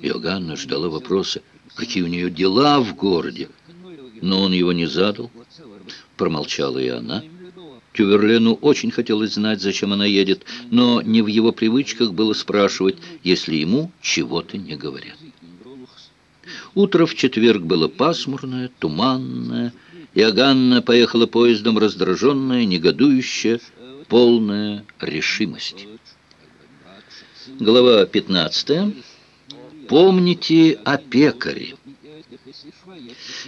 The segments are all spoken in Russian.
Иоганна ждала вопроса, какие у нее дела в городе. Но он его не задал. Промолчала и она. Тюверлену очень хотелось знать, зачем она едет, но не в его привычках было спрашивать, если ему чего-то не говорят. Утро в четверг было пасмурное, туманное, и Аганна поехала поездом раздраженная, негодующая, полная решимости. Глава 15. Помните о пекаре.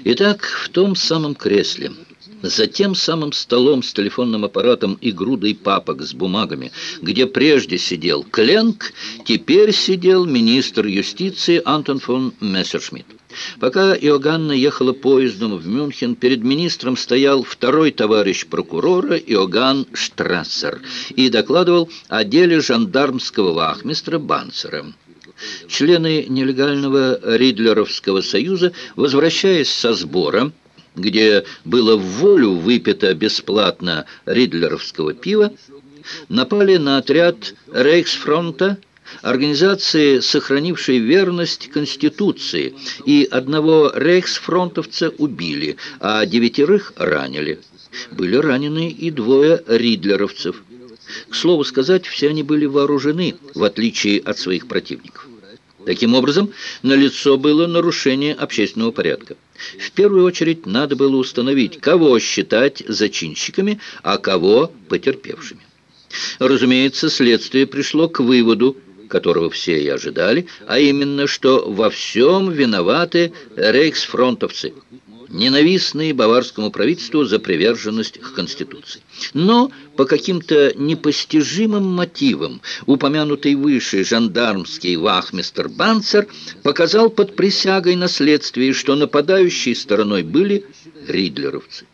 Итак, в том самом кресле, за тем самым столом с телефонным аппаратом и грудой папок с бумагами, где прежде сидел Кленк, теперь сидел министр юстиции Антон фон Мессершмитт. Пока Иоганна ехала поездом в Мюнхен, перед министром стоял второй товарищ прокурора Иоганн Штрассер и докладывал о деле жандармского вахмистра Банцера. Члены нелегального Ридлеровского союза, возвращаясь со сбора, где было в волю выпито бесплатно ридлеровского пива, напали на отряд Рейхсфронта, организации, сохранившей верность Конституции, и одного рейхсфронтовца убили, а девятерых ранили. Были ранены и двое ридлеровцев. К слову сказать, все они были вооружены, в отличие от своих противников. Таким образом, налицо было нарушение общественного порядка. В первую очередь надо было установить, кого считать зачинщиками, а кого потерпевшими. Разумеется, следствие пришло к выводу, которого все и ожидали, а именно, что во всем виноваты рейхсфронтовцы – ненавистные баварскому правительству за приверженность к Конституции. Но по каким-то непостижимым мотивам упомянутый выше жандармский вахмистер Банцер показал под присягой на следствии, что нападающей стороной были ридлеровцы.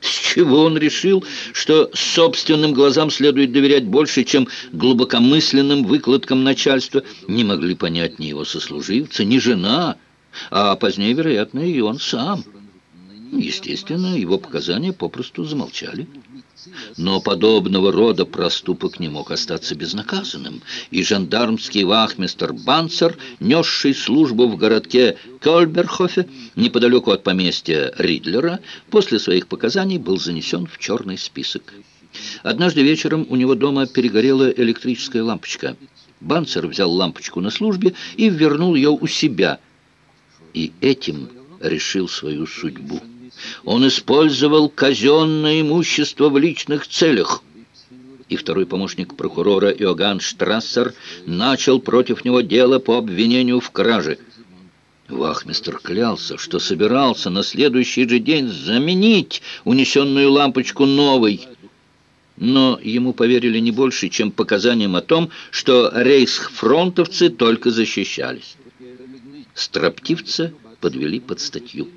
С чего он решил, что собственным глазам следует доверять больше, чем глубокомысленным выкладкам начальства, не могли понять ни его сослуживцы, ни жена, а позднее, вероятно, и он сам. Естественно, его показания попросту замолчали. Но подобного рода проступок не мог остаться безнаказанным, и жандармский вахмистер Банцер, несший службу в городке Кольберхофе, неподалеку от поместья Ридлера, после своих показаний был занесен в черный список. Однажды вечером у него дома перегорела электрическая лампочка. Банцер взял лампочку на службе и вернул ее у себя, и этим решил свою судьбу. Он использовал казенное имущество в личных целях. И второй помощник прокурора Иоганн Штрассер начал против него дело по обвинению в краже. Вахмистр клялся, что собирался на следующий же день заменить унесенную лампочку новой. Но ему поверили не больше, чем показаниям о том, что рейхсфронтовцы только защищались. Строптивца подвели под статью.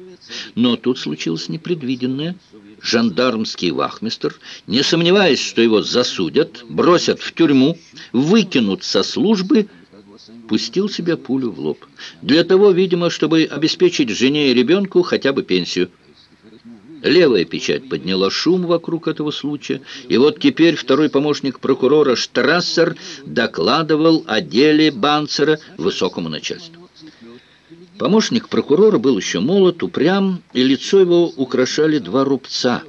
Но тут случилось непредвиденное. Жандармский вахмистр, не сомневаясь, что его засудят, бросят в тюрьму, выкинут со службы, пустил себе пулю в лоб. Для того, видимо, чтобы обеспечить жене и ребенку хотя бы пенсию. Левая печать подняла шум вокруг этого случая, и вот теперь второй помощник прокурора Штрассер докладывал о деле Банцера высокому начальству. Помощник прокурора был еще молод, упрям, и лицо его украшали два рубца,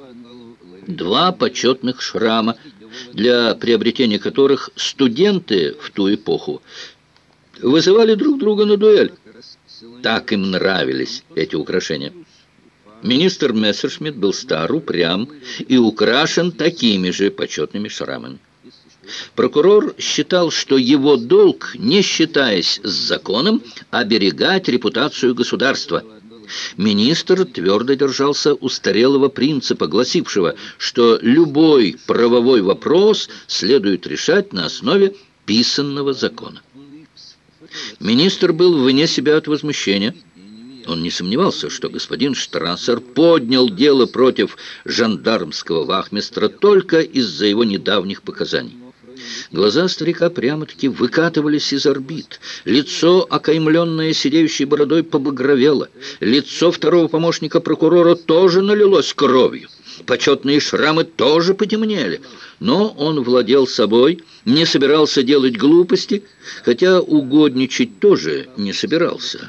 два почетных шрама, для приобретения которых студенты в ту эпоху вызывали друг друга на дуэль. Так им нравились эти украшения. Министр Мессершмитт был стар, упрям и украшен такими же почетными шрамами. Прокурор считал, что его долг, не считаясь с законом, оберегать репутацию государства. Министр твердо держался устарелого принципа, гласившего, что любой правовой вопрос следует решать на основе писанного закона. Министр был вне себя от возмущения. Он не сомневался, что господин Штрассер поднял дело против жандармского вахмистра только из-за его недавних показаний. Глаза старика прямо-таки выкатывались из орбит. Лицо, окаймленное сидеющей бородой, побагровело. Лицо второго помощника прокурора тоже налилось кровью. почетные шрамы тоже потемнели. Но он владел собой, не собирался делать глупости, хотя угодничать тоже не собирался.